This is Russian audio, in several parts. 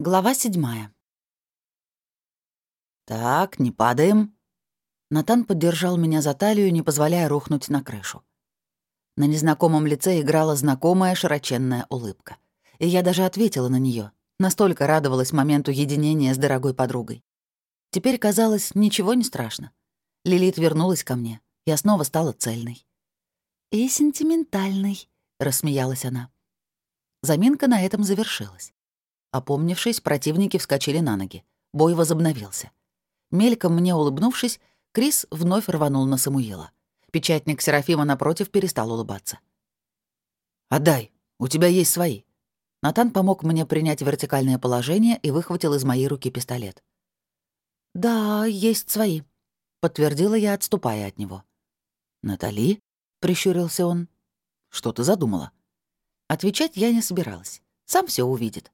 Глава седьмая. «Так, не падаем». Натан поддержал меня за талию, не позволяя рухнуть на крышу. На незнакомом лице играла знакомая широченная улыбка. И я даже ответила на нее. Настолько радовалась моменту единения с дорогой подругой. Теперь казалось, ничего не страшно. Лилит вернулась ко мне. Я снова стала цельной. «И сентиментальной», — рассмеялась она. Заминка на этом завершилась. Опомнившись, противники вскочили на ноги. Бой возобновился. Мельком мне улыбнувшись, Крис вновь рванул на Самуила. Печатник Серафима напротив перестал улыбаться. «Отдай, у тебя есть свои». Натан помог мне принять вертикальное положение и выхватил из моей руки пистолет. «Да, есть свои», — подтвердила я, отступая от него. «Натали?» — прищурился он. «Что ты задумала?» Отвечать я не собиралась. Сам все увидит.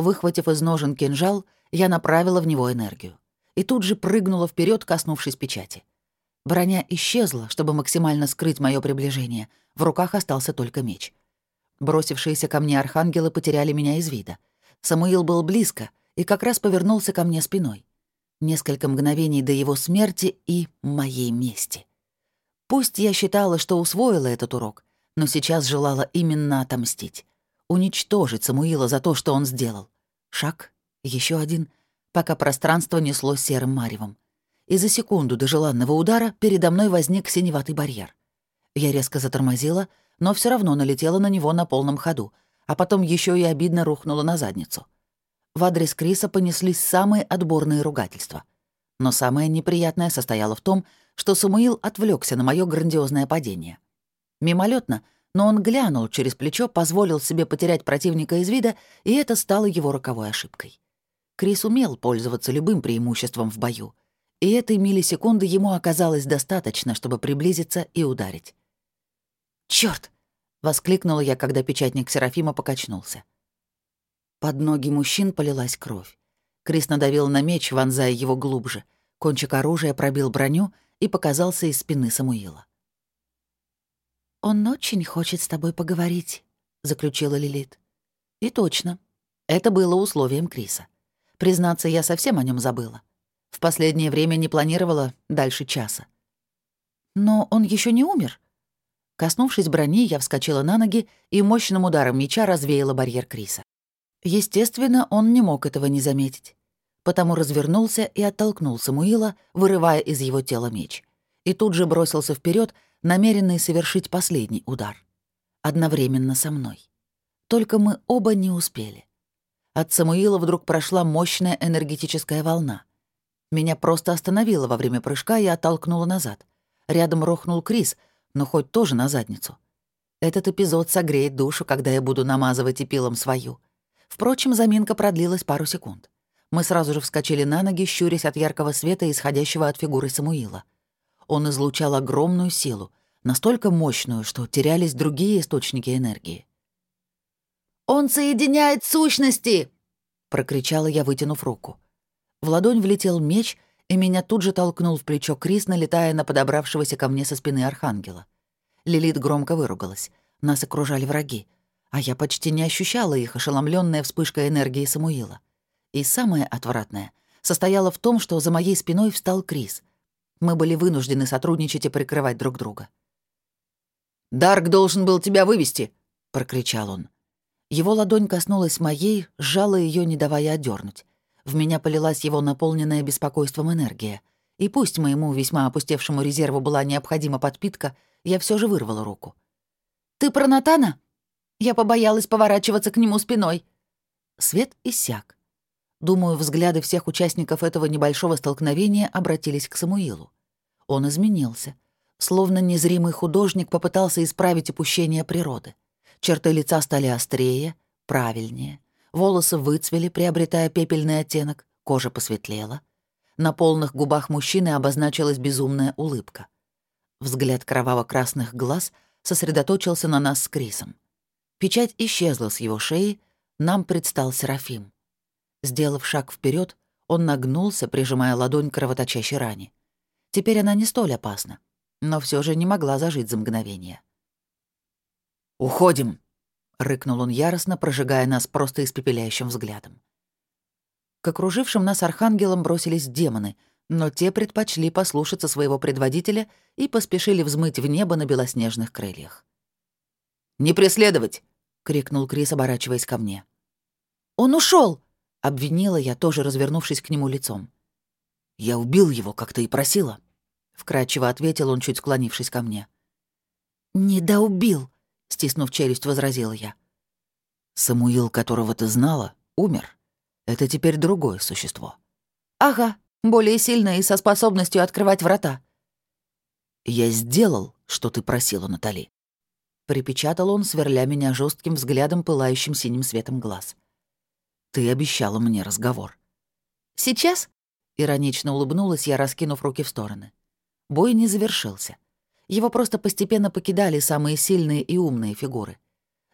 Выхватив из ножен кинжал, я направила в него энергию. И тут же прыгнула вперед, коснувшись печати. Броня исчезла, чтобы максимально скрыть мое приближение. В руках остался только меч. Бросившиеся ко мне архангелы потеряли меня из вида. Самуил был близко и как раз повернулся ко мне спиной. Несколько мгновений до его смерти и моей мести. Пусть я считала, что усвоила этот урок, но сейчас желала именно отомстить уничтожить Самуила за то, что он сделал. Шаг, еще один, пока пространство несло серым маревом. И за секунду до желанного удара передо мной возник синеватый барьер. Я резко затормозила, но все равно налетела на него на полном ходу, а потом еще и обидно рухнула на задницу. В адрес Криса понеслись самые отборные ругательства. Но самое неприятное состояло в том, что Самуил отвлекся на мое грандиозное падение. Мимолетно — но он глянул через плечо, позволил себе потерять противника из вида, и это стало его роковой ошибкой. Крис умел пользоваться любым преимуществом в бою, и этой миллисекунды ему оказалось достаточно, чтобы приблизиться и ударить. «Чёрт!» — воскликнула я, когда печатник Серафима покачнулся. Под ноги мужчин полилась кровь. Крис надавил на меч, вонзая его глубже. Кончик оружия пробил броню и показался из спины Самуила. «Он очень хочет с тобой поговорить», — заключила Лилит. И точно. Это было условием Криса. Признаться, я совсем о нем забыла. В последнее время не планировала дальше часа. Но он еще не умер. Коснувшись брони, я вскочила на ноги и мощным ударом меча развеяла барьер Криса. Естественно, он не мог этого не заметить. Потому развернулся и оттолкнул Самуила, вырывая из его тела меч. И тут же бросился вперед, намеренный совершить последний удар. Одновременно со мной. Только мы оба не успели. От Самуила вдруг прошла мощная энергетическая волна. Меня просто остановило во время прыжка и оттолкнуло назад. Рядом рухнул Крис, но хоть тоже на задницу. Этот эпизод согреет душу, когда я буду намазывать эпилом свою. Впрочем, заминка продлилась пару секунд. Мы сразу же вскочили на ноги, щурясь от яркого света, исходящего от фигуры Самуила. Он излучал огромную силу, настолько мощную, что терялись другие источники энергии. «Он соединяет сущности!» — прокричала я, вытянув руку. В ладонь влетел меч, и меня тут же толкнул в плечо Крис, налетая на подобравшегося ко мне со спины архангела. Лилит громко выругалась. Нас окружали враги, а я почти не ощущала их, ошеломленная вспышкой энергии Самуила. И самое отвратное состояло в том, что за моей спиной встал Крис — мы были вынуждены сотрудничать и прикрывать друг друга. «Дарк должен был тебя вывести!» — прокричал он. Его ладонь коснулась моей, сжала ее, не давая отдернуть. В меня полилась его наполненная беспокойством энергия. И пусть моему весьма опустевшему резерву была необходима подпитка, я все же вырвала руку. «Ты про Натана?» Я побоялась поворачиваться к нему спиной. Свет иссяк. Думаю, взгляды всех участников этого небольшого столкновения обратились к Самуилу. Он изменился. Словно незримый художник попытался исправить опущение природы. Черты лица стали острее, правильнее. Волосы выцвели, приобретая пепельный оттенок, кожа посветлела. На полных губах мужчины обозначилась безумная улыбка. Взгляд кроваво-красных глаз сосредоточился на нас с Крисом. Печать исчезла с его шеи, нам предстал Серафим. Сделав шаг вперед, он нагнулся, прижимая ладонь к кровоточащей ране. Теперь она не столь опасна, но все же не могла зажить за мгновение. «Уходим!» — рыкнул он яростно, прожигая нас просто испепеляющим взглядом. К окружившим нас архангелам бросились демоны, но те предпочли послушаться своего предводителя и поспешили взмыть в небо на белоснежных крыльях. «Не преследовать!» — крикнул Крис, оборачиваясь ко мне. «Он ушел! обвинила я, тоже развернувшись к нему лицом. «Я убил его, как ты и просила», — вкратчиво ответил он, чуть склонившись ко мне. «Недоубил», — стиснув челюсть, возразила я. «Самуил, которого ты знала, умер. Это теперь другое существо». «Ага, более сильное и со способностью открывать врата». «Я сделал, что ты просила, Натали», — припечатал он, сверля меня жестким взглядом, пылающим синим светом глаз. «Ты обещала мне разговор». «Сейчас?» — иронично улыбнулась я, раскинув руки в стороны. Бой не завершился. Его просто постепенно покидали самые сильные и умные фигуры.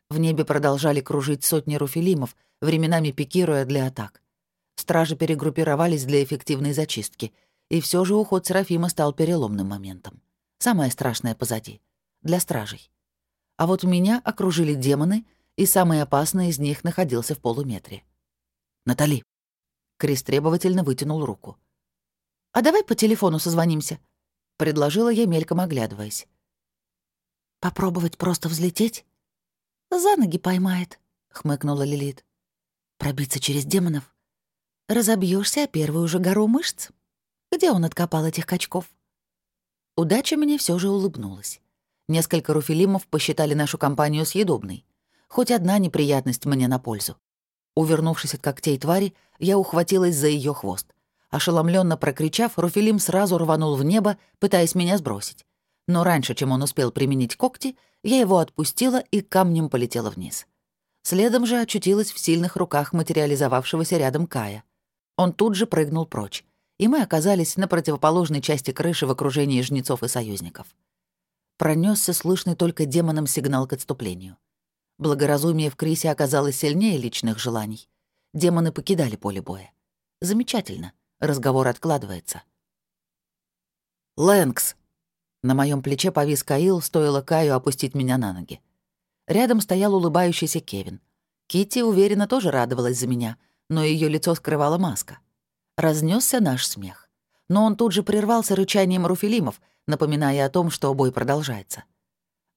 В небе продолжали кружить сотни руфилимов, временами пикируя для атак. Стражи перегруппировались для эффективной зачистки, и все же уход Серафима стал переломным моментом. Самое страшное позади. Для стражей. А вот меня окружили демоны, и самый опасный из них находился в полуметре. «Натали». Крис требовательно вытянул руку. «А давай по телефону созвонимся», — предложила я, мельком оглядываясь. «Попробовать просто взлететь?» «За ноги поймает», — хмыкнула Лилит. «Пробиться через демонов? Разобьешься о первую же гору мышц. Где он откопал этих качков?» Удача мне все же улыбнулась. Несколько руфилимов посчитали нашу компанию съедобной. Хоть одна неприятность мне на пользу. Увернувшись от когтей твари, я ухватилась за ее хвост. Ошеломленно прокричав, Руфилим сразу рванул в небо, пытаясь меня сбросить. Но раньше, чем он успел применить когти, я его отпустила и камнем полетела вниз. Следом же очутилась в сильных руках материализовавшегося рядом Кая. Он тут же прыгнул прочь, и мы оказались на противоположной части крыши в окружении жнецов и союзников. Пронесся слышный только демоном сигнал к отступлению. Благоразумие в Крисе оказалось сильнее личных желаний. Демоны покидали поле боя. Замечательно. Разговор откладывается. «Лэнкс!» На моем плече повис Каил, стоило Каю опустить меня на ноги. Рядом стоял улыбающийся Кевин. Кити уверенно тоже радовалась за меня, но ее лицо скрывала маска. Разнесся наш смех. Но он тут же прервался рычанием руфилимов, напоминая о том, что бой продолжается.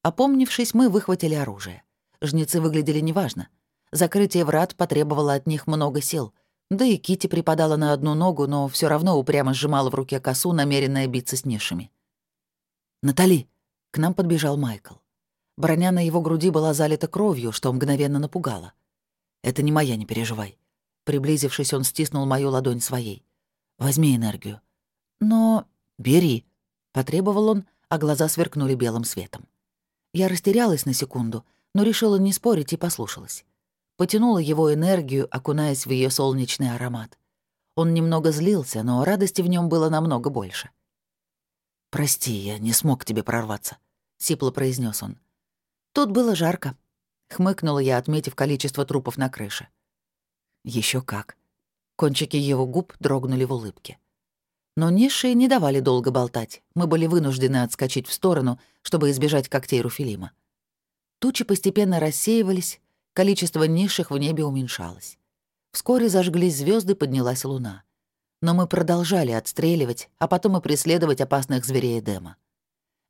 Опомнившись, мы выхватили оружие. Жнецы выглядели неважно. Закрытие врат потребовало от них много сил. Да и Кити припадала на одну ногу, но все равно упрямо сжимала в руке косу, намеренная биться с нишами. «Натали!» — к нам подбежал Майкл. Броня на его груди была залита кровью, что мгновенно напугало. «Это не моя, не переживай». Приблизившись, он стиснул мою ладонь своей. «Возьми энергию». «Но...» «Бери», — потребовал он, а глаза сверкнули белым светом. Я растерялась на секунду — но решила не спорить и послушалась. Потянула его энергию, окунаясь в ее солнечный аромат. Он немного злился, но радости в нем было намного больше. «Прости, я не смог к тебе прорваться», — сипло произнес он. «Тут было жарко», — хмыкнула я, отметив количество трупов на крыше. Еще как». Кончики его губ дрогнули в улыбке. Но низшие не давали долго болтать. Мы были вынуждены отскочить в сторону, чтобы избежать когтей Руфилима. Тучи постепенно рассеивались, количество низших в небе уменьшалось. Вскоре зажглись звезды, поднялась луна. Но мы продолжали отстреливать, а потом и преследовать опасных зверей Эдема.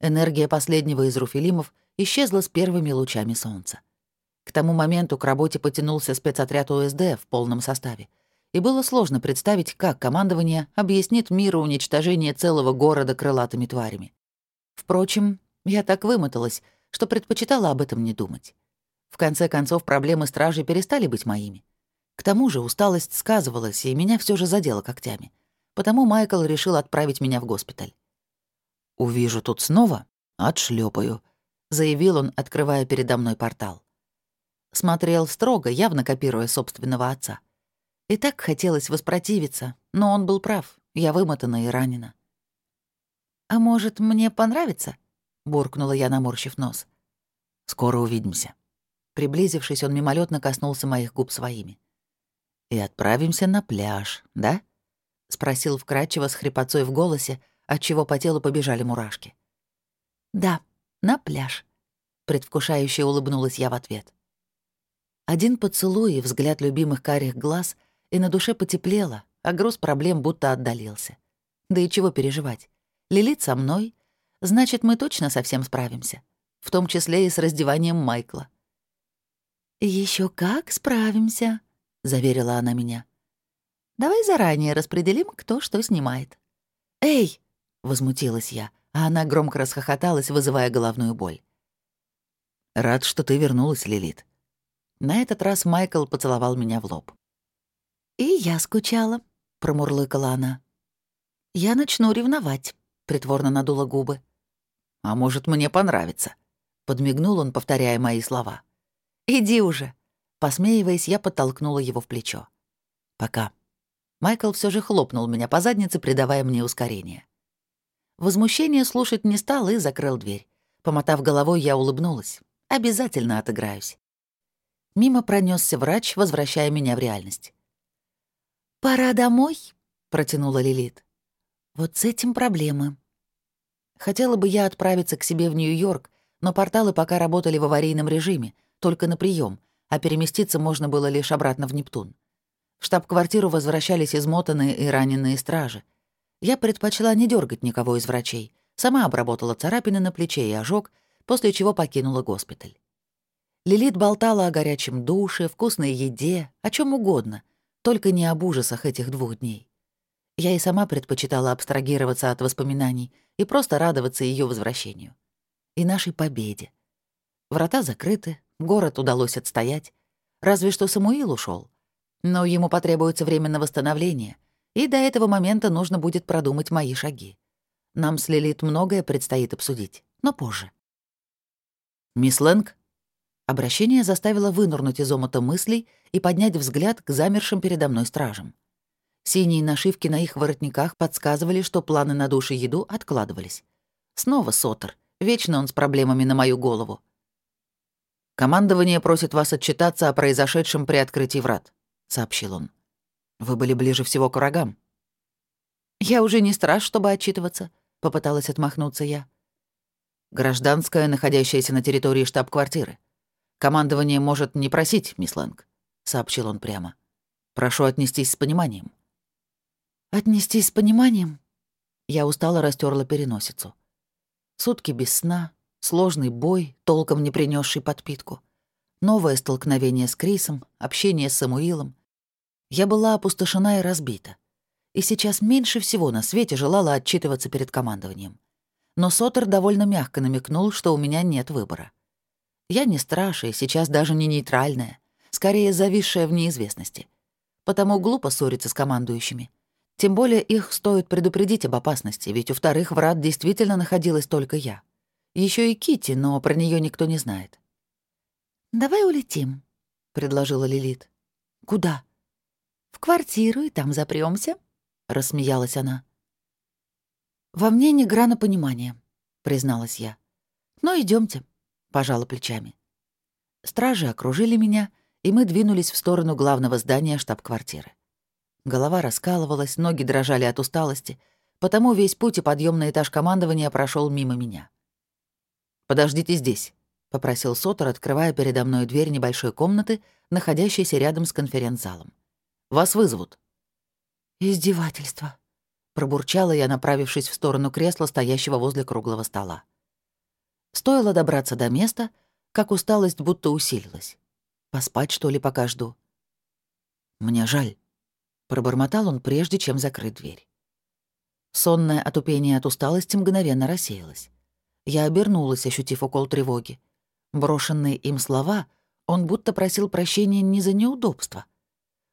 Энергия последнего из руфилимов исчезла с первыми лучами солнца. К тому моменту к работе потянулся спецотряд ОСД в полном составе, и было сложно представить, как командование объяснит миру уничтожение целого города крылатыми тварями. Впрочем, я так вымоталась, что предпочитала об этом не думать. В конце концов, проблемы стражи перестали быть моими. К тому же усталость сказывалась, и меня все же задело когтями. Потому Майкл решил отправить меня в госпиталь. «Увижу тут снова, отшлепаю, заявил он, открывая передо мной портал. Смотрел строго, явно копируя собственного отца. И так хотелось воспротивиться, но он был прав, я вымотана и ранена. «А может, мне понравится?» Буркнула я, наморщив нос. «Скоро увидимся». Приблизившись, он мимолетно коснулся моих губ своими. «И отправимся на пляж, да?» — спросил вкрадчиво с хрипотцой в голосе, отчего по телу побежали мурашки. «Да, на пляж», — предвкушающе улыбнулась я в ответ. Один поцелуй и взгляд любимых карих глаз, и на душе потеплело, а груз проблем будто отдалился. Да и чего переживать? Лилит со мной, значит, мы точно совсем справимся, в том числе и с раздеванием Майкла. Еще как справимся», — заверила она меня. «Давай заранее распределим, кто что снимает». «Эй!» — возмутилась я, а она громко расхохоталась, вызывая головную боль. «Рад, что ты вернулась, Лилит». На этот раз Майкл поцеловал меня в лоб. «И я скучала», — промурлыкала она. «Я начну ревновать», — притворно надула губы. «А может, мне понравится?» — подмигнул он, повторяя мои слова. «Иди уже!» Посмеиваясь, я подтолкнула его в плечо. «Пока». Майкл все же хлопнул меня по заднице, придавая мне ускорение. Возмущение слушать не стал и закрыл дверь. Помотав головой, я улыбнулась. Обязательно отыграюсь. Мимо пронесся врач, возвращая меня в реальность. «Пора домой», — протянула Лилит. «Вот с этим проблемы». Хотела бы я отправиться к себе в Нью-Йорк, но порталы пока работали в аварийном режиме, только на прием, а переместиться можно было лишь обратно в Нептун. В штаб-квартиру возвращались измотанные и раненые стражи. Я предпочла не дергать никого из врачей. Сама обработала царапины на плече и ожог, после чего покинула госпиталь. Лилит болтала о горячем душе, вкусной еде, о чем угодно, только не об ужасах этих двух дней. Я и сама предпочитала абстрагироваться от воспоминаний и просто радоваться ее возвращению. И нашей победе. Врата закрыты, город удалось отстоять. Разве что Самуил ушел. Но ему потребуется время на восстановление — и до этого момента нужно будет продумать мои шаги. Нам с Лилит многое предстоит обсудить, но позже. «Мисс Лэнг?» Обращение заставило вынурнуть из омута мыслей и поднять взгляд к замершим передо мной стражам. Синие нашивки на их воротниках подсказывали, что планы на душу еду откладывались. Снова Сотер. Вечно он с проблемами на мою голову. «Командование просит вас отчитаться о произошедшем при открытии врат», — сообщил он. Вы были ближе всего к врагам. Я уже не страж, чтобы отчитываться, попыталась отмахнуться я. Гражданская, находящаяся на территории штаб-квартиры. Командование может не просить, мисс Лэнг, сообщил он прямо. Прошу отнестись с пониманием. Отнестись с пониманием? Я устало растерла переносицу. Сутки без сна, сложный бой, толком не принесший подпитку. Новое столкновение с Крисом, общение с Самуилом, я была опустошена и разбита. И сейчас меньше всего на свете желала отчитываться перед командованием. Но Сотер довольно мягко намекнул, что у меня нет выбора. Я не страж и сейчас даже не нейтральная, скорее зависшая в неизвестности. Потому глупо ссориться с командующими. Тем более их стоит предупредить об опасности, ведь у вторых врат действительно находилась только я. Еще и Кити, но про нее никто не знает. «Давай улетим», — предложила Лилит. «Куда?» «В квартиру и там запрёмся», — рассмеялась она. «Во мне не грана понимания», — призналась я. «Ну, идёмте», — пожала плечами. Стражи окружили меня, и мы двинулись в сторону главного здания штаб-квартиры. Голова раскалывалась, ноги дрожали от усталости, потому весь путь и подъем на этаж командования прошел мимо меня. «Подождите здесь», — попросил Сотор, открывая передо мной дверь небольшой комнаты, находящейся рядом с конференц-залом. Вас вызовут». «Издевательство», — пробурчала я, направившись в сторону кресла, стоящего возле круглого стола. Стоило добраться до места, как усталость будто усилилась. Поспать, что ли, пока жду? «Мне жаль», — пробормотал он, прежде чем закрыть дверь. Сонное отупение от усталости мгновенно рассеялось. Я обернулась, ощутив укол тревоги. Брошенные им слова он будто просил прощения не за неудобство,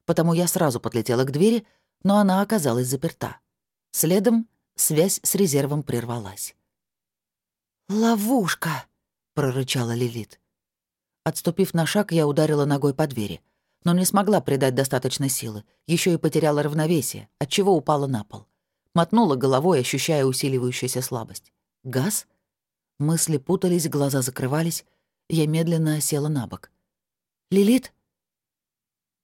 потому я сразу подлетела к двери, но она оказалась заперта. Следом связь с резервом прервалась. «Ловушка!» — прорычала Лилит. Отступив на шаг, я ударила ногой по двери, но не смогла придать достаточно силы, еще и потеряла равновесие, отчего упала на пол. Мотнула головой, ощущая усиливающуюся слабость. «Газ?» Мысли путались, глаза закрывались. Я медленно села на бок. «Лилит?»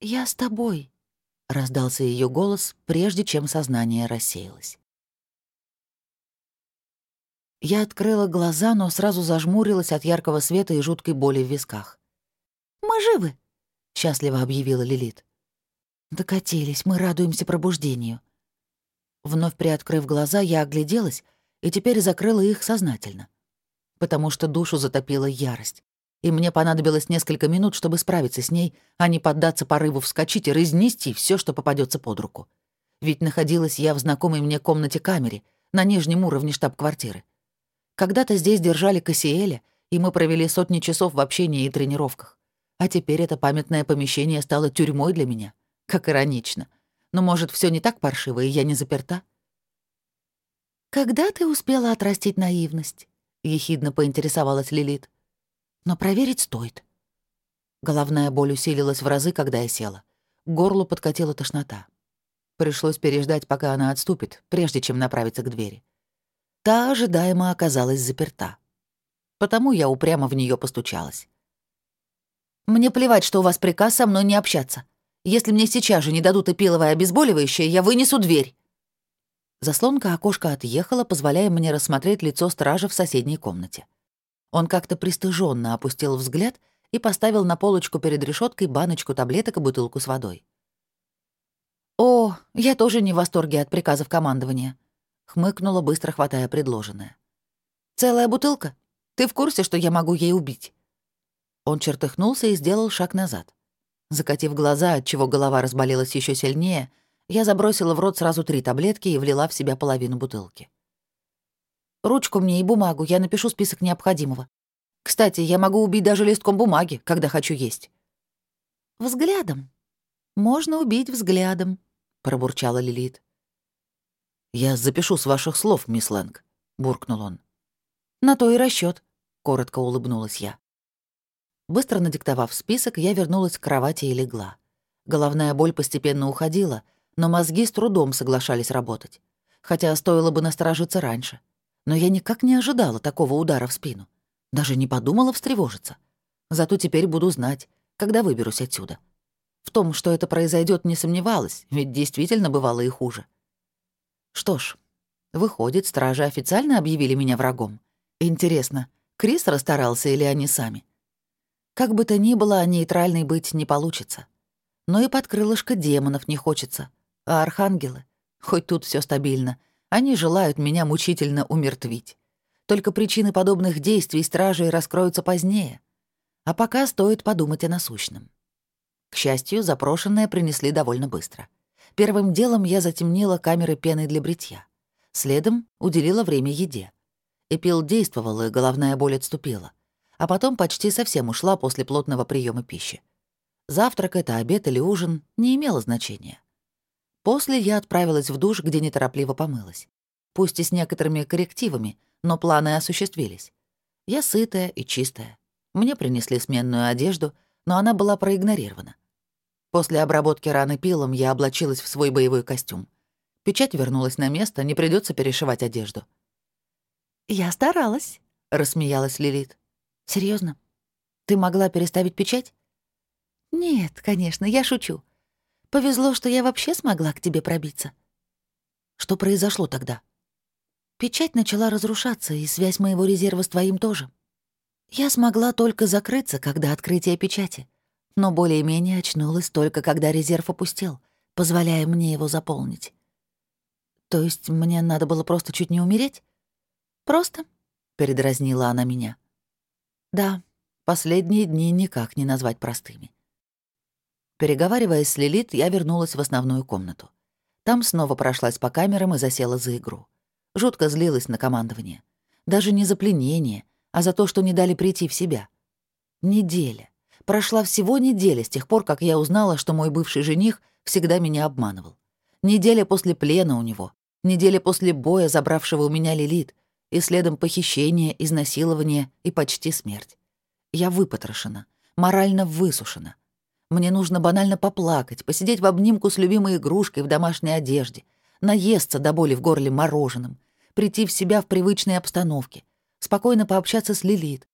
«Я с тобой», — раздался ее голос, прежде чем сознание рассеялось. Я открыла глаза, но сразу зажмурилась от яркого света и жуткой боли в висках. «Мы живы», — счастливо объявила Лилит. Докатились, мы радуемся пробуждению. Вновь приоткрыв глаза, я огляделась и теперь закрыла их сознательно, потому что душу затопила ярость, и мне понадобилось несколько минут, чтобы справиться с ней, а не поддаться порыву вскочить и разнести все, что попадется под руку. Ведь находилась я в знакомой мне комнате камере, на нижнем уровне штаб-квартиры. Когда-то здесь держали Кассиэля, и мы провели сотни часов в общении и тренировках. А теперь это памятное помещение стало тюрьмой для меня. Как иронично. Но, может, все не так паршиво, и я не заперта? «Когда ты успела отрастить наивность?» — ехидно поинтересовалась Лилит. «Но проверить стоит». Головная боль усилилась в разы, когда я села. К горлу подкатила тошнота. Пришлось переждать, пока она отступит, прежде чем направиться к двери. Та ожидаемо оказалась заперта. Потому я упрямо в нее постучалась. «Мне плевать, что у вас приказ со мной не общаться. Если мне сейчас же не дадут эпиловое обезболивающее, я вынесу дверь». Заслонка окошка отъехала, позволяя мне рассмотреть лицо стража в соседней комнате. Он как-то пристыженно опустил взгляд и поставил на полочку перед решеткой баночку таблеток и бутылку с водой. «О, я тоже не в восторге от приказов командования», — хмыкнула, быстро хватая предложенное. «Целая бутылка? Ты в курсе, что я могу ей убить?» Он чертыхнулся и сделал шаг назад. Закатив глаза, отчего голова разболелась еще сильнее, — я забросила в рот сразу три таблетки и влила в себя половину бутылки. «Ручку мне и бумагу, я напишу список необходимого. Кстати, я могу убить даже листком бумаги, когда хочу есть». «Взглядом. Можно убить взглядом», — пробурчала Лилит. «Я запишу с ваших слов, мисс Лэнг», — буркнул он. «На то и расчет, коротко улыбнулась я. Быстро надиктовав список, я вернулась к кровати и легла. Головная боль постепенно уходила, но мозги с трудом соглашались работать. Хотя стоило бы насторожиться раньше. Но я никак не ожидала такого удара в спину. Даже не подумала встревожиться. Зато теперь буду знать, когда выберусь отсюда. В том, что это произойдет, не сомневалась, ведь действительно бывало и хуже. Что ж, выходит, стражи официально объявили меня врагом. Интересно, Крис расстарался или они сами? Как бы то ни было, нейтральной быть не получится. Но и под крылышко демонов не хочется — а архангелы? Хоть тут все стабильно. Они желают меня мучительно умертвить. Только причины подобных действий стражей раскроются позднее. А пока стоит подумать о насущном. К счастью, запрошенное принесли довольно быстро. Первым делом я затемнила камеры пены для бритья. Следом уделила время еде. Эпил действовал, и головная боль отступила. А потом почти совсем ушла после плотного приема пищи. Завтрак это, обед или ужин не имело значения. После я отправилась в душ, где неторопливо помылась. Пусть и с некоторыми коррективами, но планы осуществились. Я сытая и чистая. Мне принесли сменную одежду, но она была проигнорирована. После обработки раны пилом я облачилась в свой боевой костюм. Печать вернулась на место, не придется перешивать одежду. «Я старалась», — рассмеялась Лилит. Серьезно? Ты могла переставить печать?» «Нет, конечно, я шучу. Повезло, что я вообще смогла к тебе пробиться. Что произошло тогда? Печать начала разрушаться, и связь моего резерва с твоим тоже. Я смогла только закрыться, когда открытие печати, но более-менее очнулась только, когда резерв опустел, позволяя мне его заполнить. То есть мне надо было просто чуть не умереть? Просто? Передразнила она меня. Да, последние дни никак не назвать простыми. Переговариваясь с Лилит, я вернулась в основную комнату. Там снова прошлась по камерам и засела за игру. Жутко злилась на командование. Даже не за пленение, а за то, что не дали прийти в себя. Неделя. Прошла всего неделя с тех пор, как я узнала, что мой бывший жених всегда меня обманывал. Неделя после плена у него. Неделя после боя, забравшего у меня Лилит. И следом похищение, изнасилование и почти смерть. Я выпотрошена, морально высушена. Мне нужно банально поплакать, посидеть в обнимку с любимой игрушкой в домашней одежде, наесться до боли в горле мороженым, прийти в себя в привычной обстановке, спокойно пообщаться с Лилит.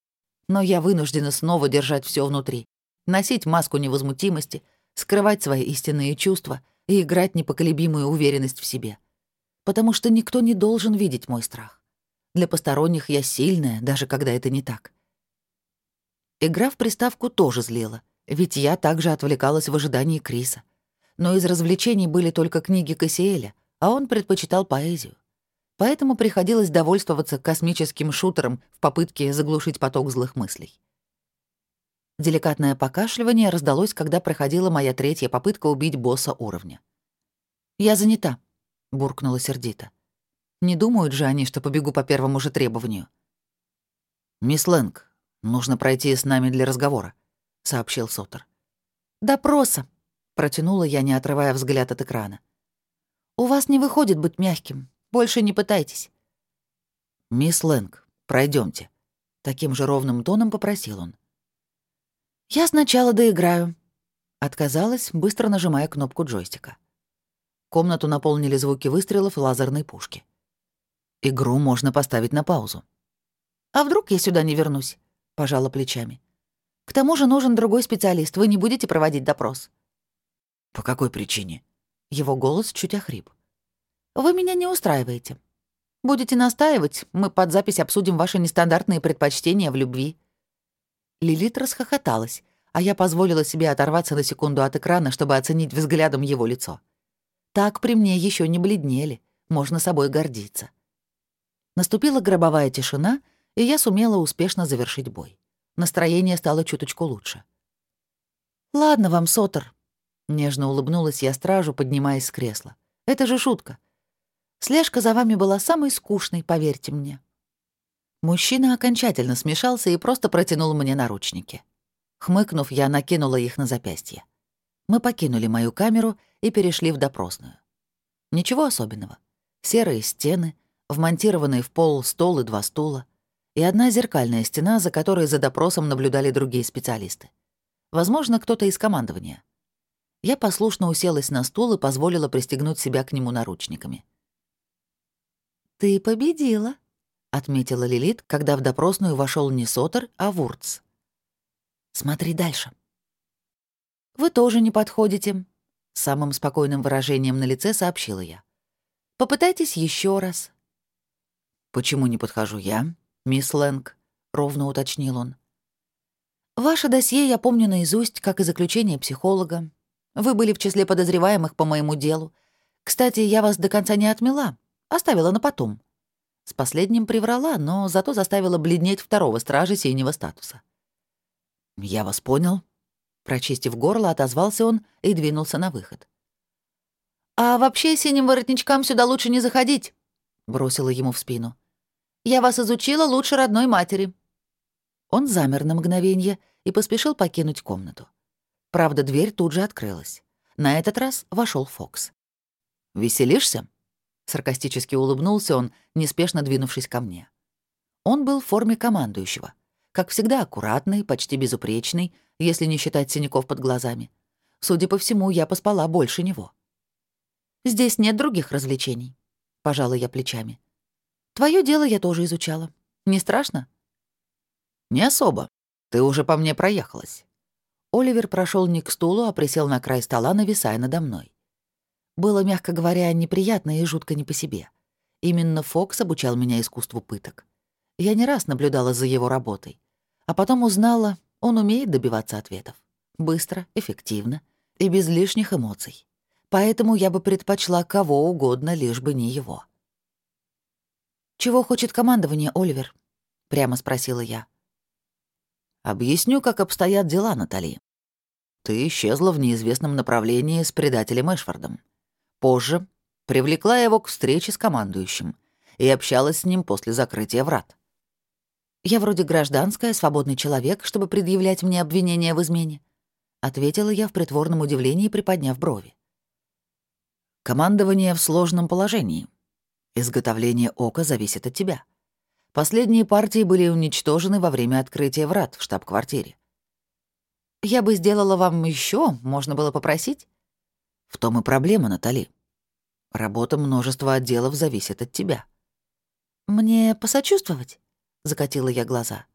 Но я вынуждена снова держать все внутри, носить маску невозмутимости, скрывать свои истинные чувства и играть непоколебимую уверенность в себе. Потому что никто не должен видеть мой страх. Для посторонних я сильная, даже когда это не так. Игра в приставку тоже злила. Ведь я также отвлекалась в ожидании Криса. но из развлечений были только книги Кассиэля, а он предпочитал поэзию. Поэтому приходилось довольствоваться космическим шутером в попытке заглушить поток злых мыслей. Деликатное покашливание раздалось, когда проходила моя третья попытка убить босса уровня. «Я занята», — буркнула сердито. «Не думают же они, что побегу по первому же требованию». «Мисс Лэнг, нужно пройти с нами для разговора», — сообщил Сотер. «Допроса», — протянула я, не отрывая взгляд от экрана. «У вас не выходит быть мягким. Больше не пытайтесь». «Мисс Лэнг, пройдемте. таким же ровным тоном попросил он. «Я сначала доиграю», — отказалась, быстро нажимая кнопку джойстика. Комнату наполнили звуки выстрелов лазерной пушки. «Игру можно поставить на паузу». «А вдруг я сюда не вернусь?» — пожала плечами. «К тому же нужен другой специалист. Вы не будете проводить допрос?» «По какой причине?» Его голос чуть охрип. «Вы меня не устраиваете. Будете настаивать, мы под запись обсудим ваши нестандартные предпочтения в любви». Лилит расхохоталась, а я позволила себе оторваться на секунду от экрана, чтобы оценить взглядом его лицо. Так при мне еще не бледнели, можно собой гордиться. Наступила гробовая тишина, и я сумела успешно завершить бой. Настроение стало чуточку лучше. «Ладно вам, Сотер», — нежно улыбнулась я стражу, поднимаясь с кресла. «Это же шутка. Слежка за вами была самой скучной, поверьте мне». Мужчина окончательно смешался и просто протянул мне наручники. Хмыкнув, я накинула их на запястье. Мы покинули мою камеру и перешли в допросную. Ничего особенного. Серые стены, вмонтированные в пол стол и два стула, и одна зеркальная стена, за которой за допросом наблюдали другие специалисты. Возможно, кто-то из командования. Я послушно уселась на стул и позволила пристегнуть себя к нему наручниками. «Ты победила», — отметила Лилит, когда в допросную вошел не Сотер, а Вурц. «Смотри дальше». «Вы тоже не подходите», — самым спокойным выражением на лице сообщила я. «Попытайтесь еще раз». «Почему не подхожу я, мисс Лэнг?» — ровно уточнил он. «Ваше досье я помню наизусть, как и заключение психолога. Вы были в числе подозреваемых по моему делу. Кстати, я вас до конца не отмела, оставила на потом. С последним приврала, но зато заставила бледнеть второго стража синего статуса. «Я вас понял». Прочистив горло, отозвался он и двинулся на выход. «А вообще синим воротничкам сюда лучше не заходить», — бросила ему в спину. «Я вас изучила лучше родной матери». Он замер на мгновение и поспешил покинуть комнату. Правда, дверь тут же открылась. На этот раз вошел Фокс. «Веселишься?» Саркастически улыбнулся он, неспешно двинувшись ко мне. Он был в форме командующего. Как всегда, аккуратный, почти безупречный, если не считать синяков под глазами. Судя по всему, я поспала больше него. «Здесь нет других развлечений», — пожала я плечами. «Твоё дело я тоже изучала. Не страшно?» «Не особо. Ты уже по мне проехалась». Оливер прошел не к стулу, а присел на край стола, нависая надо мной. Было, мягко говоря, неприятно и жутко не по себе. Именно Фокс обучал меня искусству пыток. Я не раз наблюдала за его работой. А потом узнала, он умеет добиваться ответов. Быстро, эффективно и без лишних эмоций. Поэтому я бы предпочла кого угодно, лишь бы не его. «Чего хочет командование, Оливер?» — прямо спросила я. «Объясню, как обстоят дела, Натали. Ты исчезла в неизвестном направлении с предателем Эшфордом. Позже привлекла его к встрече с командующим и общалась с ним после закрытия врат. «Я вроде гражданская, свободный человек, чтобы предъявлять мне обвинения в измене», — ответила я в притворном удивлении, приподняв брови. «Командование в сложном положении. Изготовление ока зависит от тебя. Последние партии были уничтожены во время открытия врат в штаб-квартире. Я бы сделала вам еще, можно было попросить. В том и проблема, Натали. Работа множества отделов зависит от тебя. Мне посочувствовать? Закатила я глаза.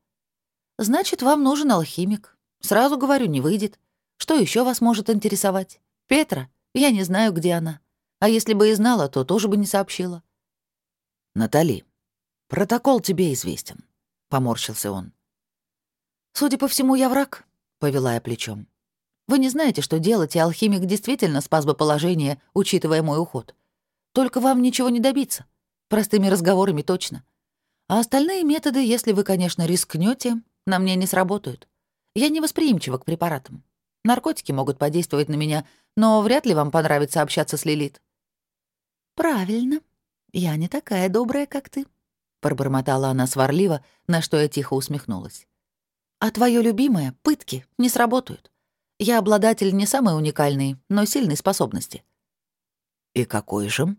Значит, вам нужен алхимик. Сразу говорю, не выйдет. Что еще вас может интересовать? Петра? Я не знаю, где она. А если бы и знала, то тоже бы не сообщила. Натали, протокол тебе известен, поморщился он. Судя по всему, я враг, повела я плечом. Вы не знаете, что делать, и алхимик действительно спас бы положение, учитывая мой уход. Только вам ничего не добиться. Простыми разговорами точно. А остальные методы, если вы, конечно, рискнете, на мне не сработают. Я не восприимчива к препаратам. Наркотики могут подействовать на меня, но вряд ли вам понравится общаться с Лилит». «Правильно. Я не такая добрая, как ты», — пробормотала она сварливо, на что я тихо усмехнулась. «А твое любимое — пытки, не сработают. Я обладатель не самой уникальной, но сильной способности». «И какой же?»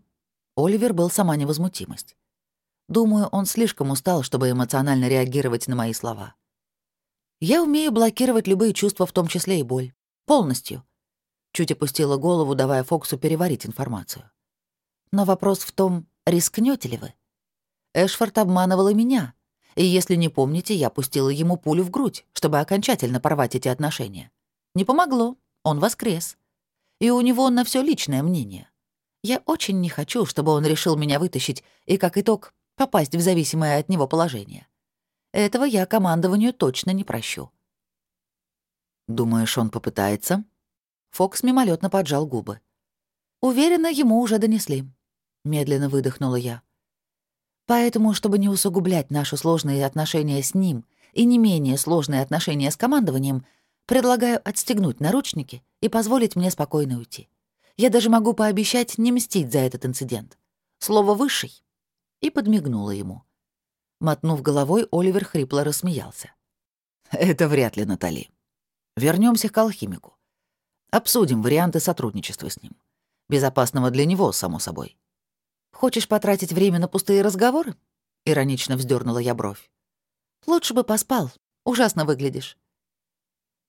Оливер был сама невозмутимость. Думаю, он слишком устал, чтобы эмоционально реагировать на мои слова. Я умею блокировать любые чувства, в том числе и боль. Полностью. Чуть опустила голову, давая Фоксу переварить информацию. Но вопрос в том, рискнете ли вы? Эшфорд обманывала меня. И если не помните, я пустила ему пулю в грудь, чтобы окончательно порвать эти отношения. Не помогло. Он воскрес. И у него на все личное мнение. Я очень не хочу, чтобы он решил меня вытащить и, как итог, попасть в зависимое от него положение. Этого я командованию точно не прощу. «Думаешь, он попытается?» Фокс мимолетно поджал губы. «Уверена, ему уже донесли», — медленно выдохнула я. «Поэтому, чтобы не усугублять наши сложные отношения с ним и не менее сложные отношения с командованием, предлагаю отстегнуть наручники и позволить мне спокойно уйти. Я даже могу пообещать не мстить за этот инцидент. Слово «высший» и подмигнула ему. Мотнув головой, Оливер хрипло рассмеялся. «Это вряд ли Натали. Вернемся к алхимику. Обсудим варианты сотрудничества с ним. Безопасного для него, само собой. Хочешь потратить время на пустые разговоры?» — иронично вздернула я бровь. «Лучше бы поспал. Ужасно выглядишь».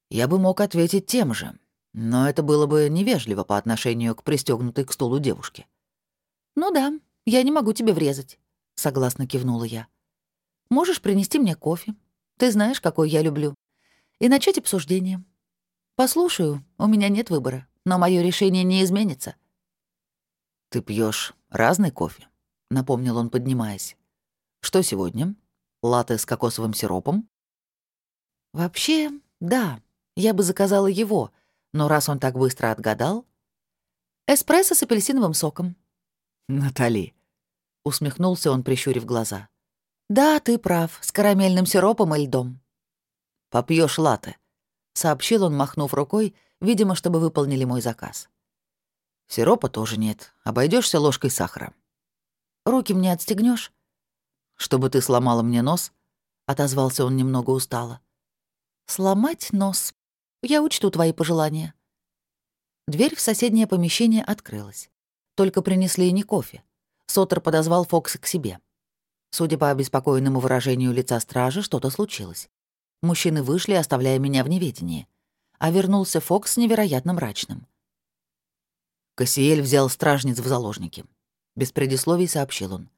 Я бы мог ответить тем же, но это было бы невежливо по отношению к пристегнутой к стулу девушке. «Ну да, я не могу тебе врезать», — согласно кивнула я. Можешь принести мне кофе. Ты знаешь, какой я люблю. И начать обсуждение. Послушаю, у меня нет выбора, но мое решение не изменится. Ты пьешь разный кофе, напомнил он, поднимаясь. Что сегодня? Латте с кокосовым сиропом? Вообще, да, я бы заказала его, но раз он так быстро отгадал... Эспрессо с апельсиновым соком. Натали. Усмехнулся он, прищурив глаза. «Да, ты прав, с карамельным сиропом и льдом». Попьешь латте», — сообщил он, махнув рукой, видимо, чтобы выполнили мой заказ. «Сиропа тоже нет, обойдешься ложкой сахара». «Руки мне отстегнешь? «Чтобы ты сломала мне нос?» — отозвался он немного устало. «Сломать нос. Я учту твои пожелания». Дверь в соседнее помещение открылась. Только принесли не кофе. Сотер подозвал Фокса к себе. Судя по обеспокоенному выражению лица стражи, что-то случилось. Мужчины вышли, оставляя меня в неведении. А вернулся Фокс невероятно мрачным. Кассиэль взял стражниц в заложники. Без предисловий сообщил он.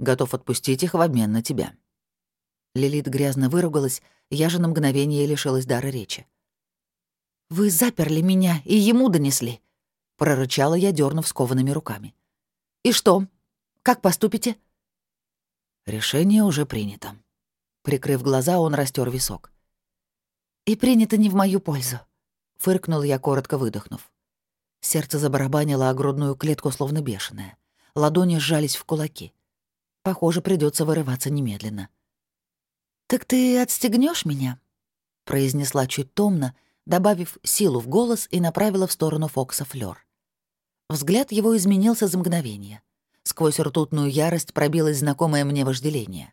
«Готов отпустить их в обмен на тебя». Лилит грязно выругалась, я же на мгновение лишилась дара речи. «Вы заперли меня и ему донесли», — прорычала я, дернув скованными руками. «И что? Как поступите?» Решение уже принято. Прикрыв глаза, он растер висок. «И принято не в мою пользу», — фыркнул я, коротко выдохнув. Сердце забарабанило о грудную клетку, словно бешеное. Ладони сжались в кулаки. Похоже, придется вырываться немедленно. «Так ты отстегнешь меня?» — произнесла чуть томно, добавив силу в голос и направила в сторону Фокса Флёр. Взгляд его изменился за мгновение. Сквозь ртутную ярость пробилось знакомое мне вожделение.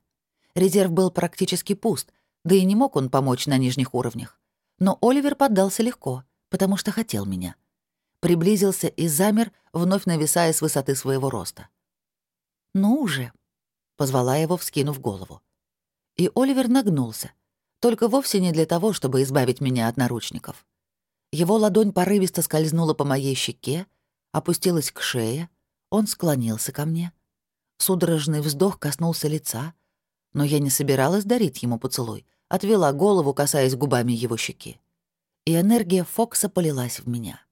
Резерв был практически пуст, да и не мог он помочь на нижних уровнях. Но Оливер поддался легко, потому что хотел меня. Приблизился и замер, вновь нависая с высоты своего роста. «Ну уже», — позвала его, вскинув голову. И Оливер нагнулся, только вовсе не для того, чтобы избавить меня от наручников. Его ладонь порывисто скользнула по моей щеке, опустилась к шее, он склонился ко мне. Судорожный вздох коснулся лица, но я не собиралась дарить ему поцелуй, отвела голову, касаясь губами его щеки. И энергия Фокса полилась в меня.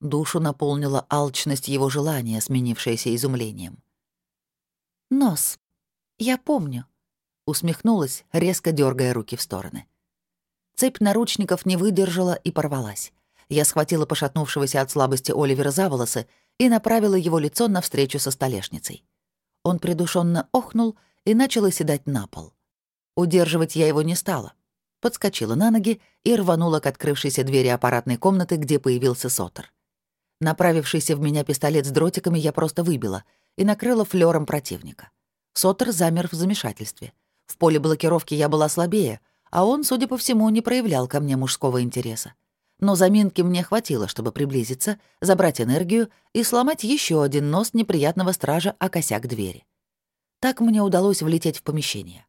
Душу наполнила алчность его желания, сменившаяся изумлением. «Нос. Я помню», — усмехнулась, резко дергая руки в стороны. Цепь наручников не выдержала и порвалась. Я схватила пошатнувшегося от слабости Оливера за волосы и направила его лицо навстречу со столешницей. Он придушенно охнул и начал оседать на пол. Удерживать я его не стала. Подскочила на ноги и рванула к открывшейся двери аппаратной комнаты, где появился Сотер. Направившийся в меня пистолет с дротиками я просто выбила и накрыла флером противника. Сотер замер в замешательстве. В поле блокировки я была слабее, а он, судя по всему, не проявлял ко мне мужского интереса. Но заминки мне хватило, чтобы приблизиться, забрать энергию и сломать еще один нос неприятного стража о косяк двери. Так мне удалось влететь в помещение.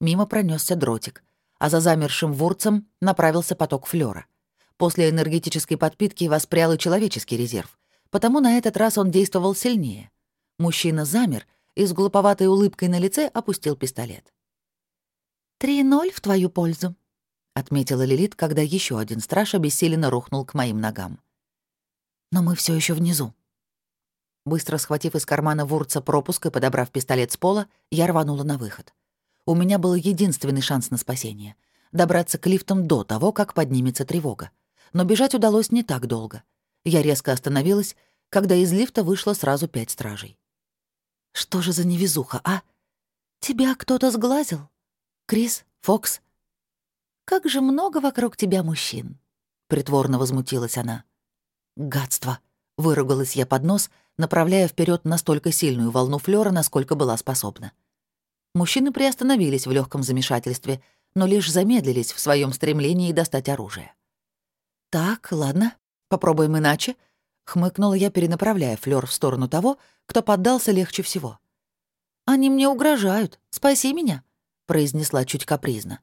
Мимо пронесся дротик, а за замершим вурцем направился поток флера. После энергетической подпитки воспрял и человеческий резерв, потому на этот раз он действовал сильнее. Мужчина замер и с глуповатой улыбкой на лице опустил пистолет. «Три ноль в твою пользу», — отметила Лилит, когда еще один страж обессиленно рухнул к моим ногам. «Но мы все еще внизу». Быстро схватив из кармана Вурца пропуск и подобрав пистолет с пола, я рванула на выход. У меня был единственный шанс на спасение — добраться к лифтам до того, как поднимется тревога но бежать удалось не так долго. Я резко остановилась, когда из лифта вышло сразу пять стражей. «Что же за невезуха, а? Тебя кто-то сглазил? Крис? Фокс?» «Как же много вокруг тебя мужчин!» — притворно возмутилась она. «Гадство!» — выругалась я под нос, направляя вперед настолько сильную волну флёра, насколько была способна. Мужчины приостановились в легком замешательстве, но лишь замедлились в своем стремлении достать оружие. «Так, ладно, попробуем иначе», — хмыкнула я, перенаправляя флёр в сторону того, кто поддался легче всего. «Они мне угрожают. Спаси меня», — произнесла чуть капризно.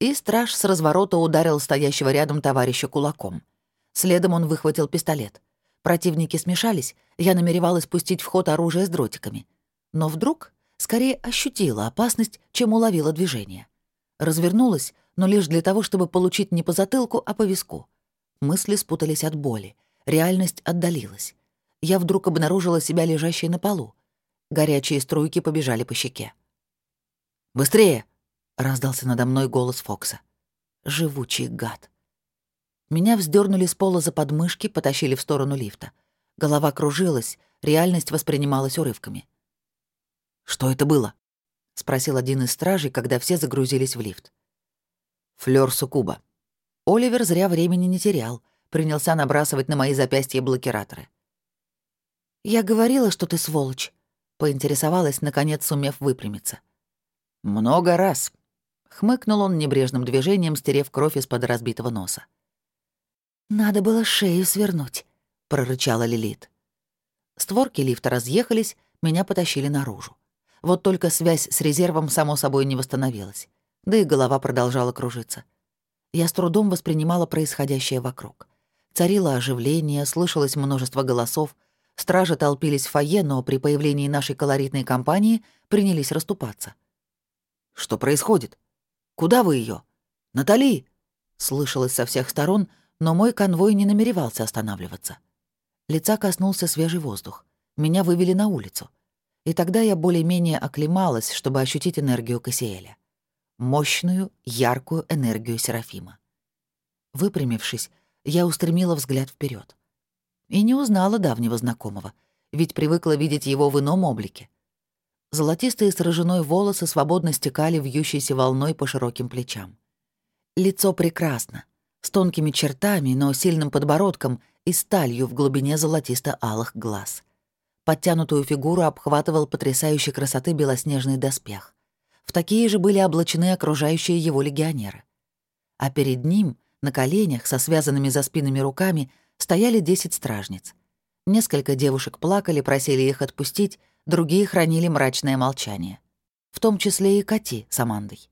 И страж с разворота ударил стоящего рядом товарища кулаком. Следом он выхватил пистолет. Противники смешались, я намеревалась пустить в ход оружие с дротиками. Но вдруг скорее ощутила опасность, чем уловила движение. Развернулась, но лишь для того, чтобы получить не по затылку, а по виску — Мысли спутались от боли. Реальность отдалилась. Я вдруг обнаружила себя лежащей на полу. Горячие струйки побежали по щеке. «Быстрее!» — раздался надо мной голос Фокса. Живучий гад. Меня вздернули с пола за подмышки, потащили в сторону лифта. Голова кружилась, реальность воспринималась урывками. «Что это было?» — спросил один из стражей, когда все загрузились в лифт. «Флёр Сукуба», Оливер зря времени не терял, принялся набрасывать на мои запястья блокираторы. «Я говорила, что ты сволочь», — поинтересовалась, наконец сумев выпрямиться. «Много раз», — хмыкнул он небрежным движением, стерев кровь из-под разбитого носа. «Надо было шею свернуть», — прорычала Лилит. Створки лифта разъехались, меня потащили наружу. Вот только связь с резервом, само собой, не восстановилась. Да и голова продолжала кружиться. Я с трудом воспринимала происходящее вокруг. Царило оживление, слышалось множество голосов. Стражи толпились в фойе, но при появлении нашей колоритной компании принялись расступаться. «Что происходит? Куда вы ее? Натали!» Слышалось со всех сторон, но мой конвой не намеревался останавливаться. Лица коснулся свежий воздух. Меня вывели на улицу. И тогда я более-менее оклемалась, чтобы ощутить энергию Кассиэля мощную, яркую энергию Серафима. Выпрямившись, я устремила взгляд вперед И не узнала давнего знакомого, ведь привыкла видеть его в ином облике. Золотистые с рыжиной волосы свободно стекали вьющейся волной по широким плечам. Лицо прекрасно, с тонкими чертами, но сильным подбородком и сталью в глубине золотисто-алых глаз. Подтянутую фигуру обхватывал потрясающей красоты белоснежный доспех. В такие же были облачены окружающие его легионеры. А перед ним, на коленях, со связанными за спинами руками, стояли десять стражниц. Несколько девушек плакали, просили их отпустить, другие хранили мрачное молчание. В том числе и Кати с Амандой.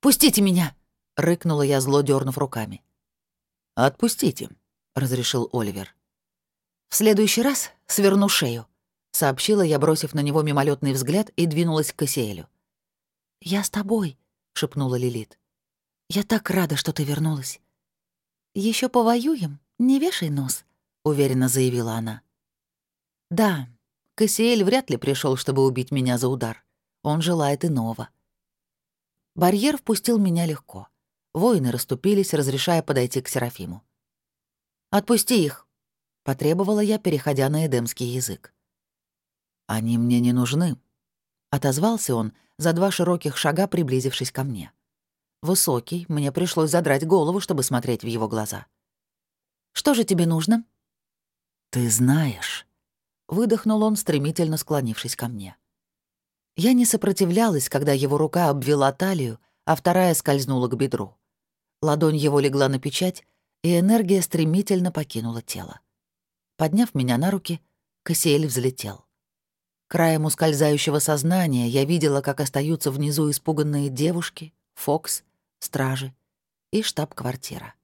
«Пустите меня!» — рыкнула я, зло дернув руками. «Отпустите», — разрешил Оливер. «В следующий раз сверну шею», — сообщила я, бросив на него мимолетный взгляд и двинулась к Кассиэлю. «Я с тобой», — шепнула Лилит. «Я так рада, что ты вернулась». Еще повоюем, не вешай нос», — уверенно заявила она. «Да, Кассиэль вряд ли пришел, чтобы убить меня за удар. Он желает иного». Барьер впустил меня легко. Воины расступились, разрешая подойти к Серафиму. «Отпусти их!» — потребовала я, переходя на эдемский язык. «Они мне не нужны», — отозвался он, за два широких шага приблизившись ко мне. Высокий, мне пришлось задрать голову, чтобы смотреть в его глаза. «Что же тебе нужно?» «Ты знаешь», — выдохнул он, стремительно склонившись ко мне. Я не сопротивлялась, когда его рука обвела талию, а вторая скользнула к бедру. Ладонь его легла на печать, и энергия стремительно покинула тело. Подняв меня на руки, Кассиэль взлетел. Краем ускользающего сознания я видела, как остаются внизу испуганные девушки, Фокс, стражи и штаб-квартира.